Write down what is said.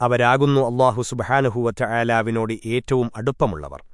അവരാകുന്നു അള്ളാഹു സുബഹാനുഹൂവറ്റ ആലാവിനോട് ഏറ്റവും അടുപ്പമുള്ളവർ.